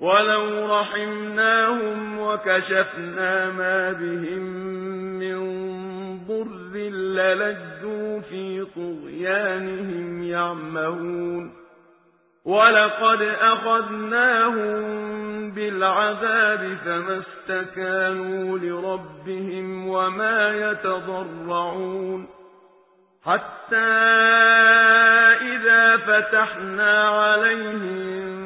ولو رحمناهم وكشفنا ما بهم من ضر للجوا في طغيانهم يعمهون ولقد أخذناهم بالعذاب فما استكانوا لربهم وما يتضرعون حتى إذا فتحنا عليهم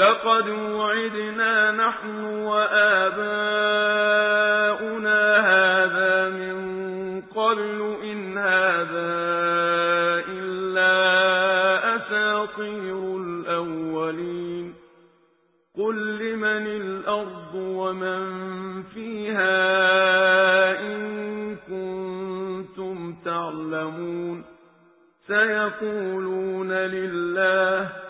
لقد وعدنا نحن وآباؤنا هذا من قبل إن هذا إلا أساطير الأولين. قل لمن الأرض ومن فيها إن كنتم تعلمون. سيقولون لله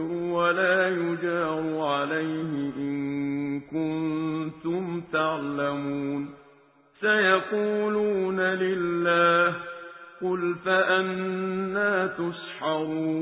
تعلمون. سيقولون لله قل فأنا تسحرون.